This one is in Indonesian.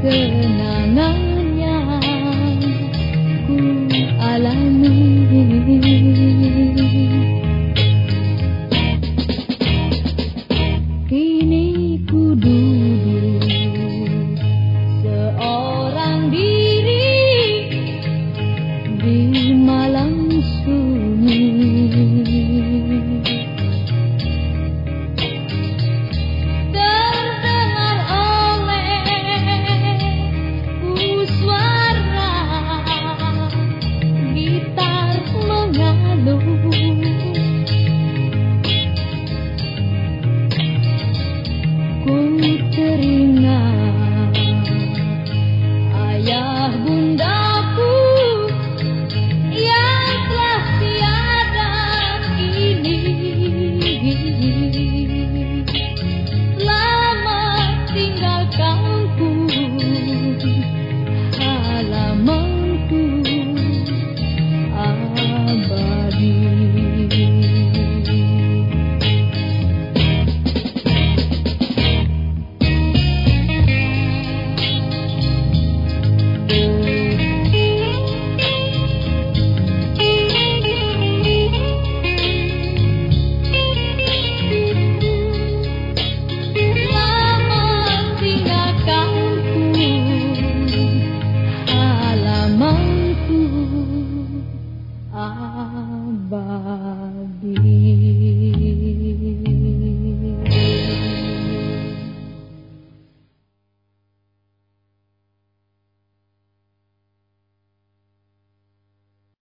kenangannya ku 路。